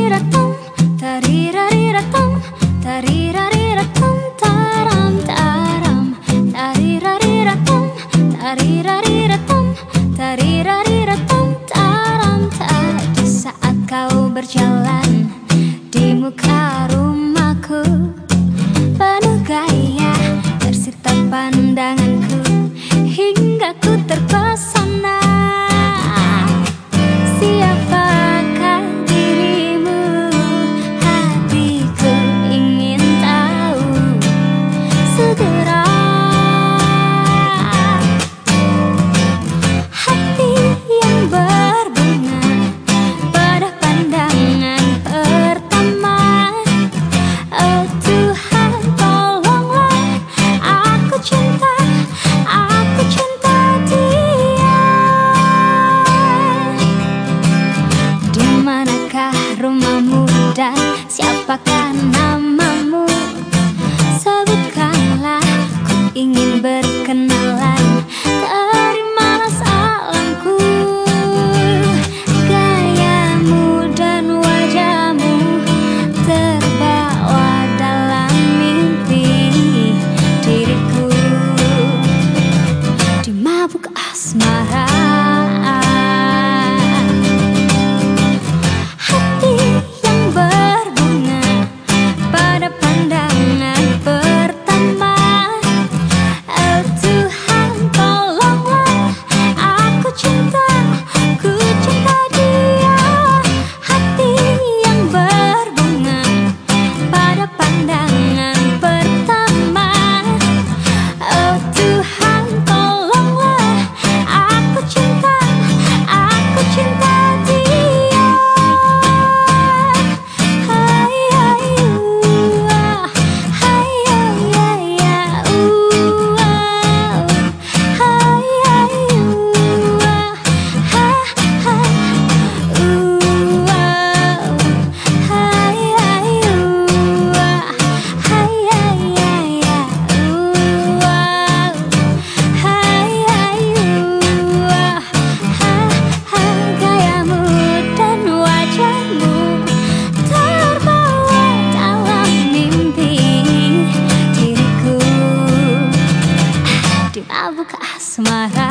mira Apakah namamu? Sebutkanlah Ku ingin berkenalan. Dari mana salamku. Gayamu dan wajahmu Terbawa dalam mimpi diriku. Dimabuk asmara. my heart.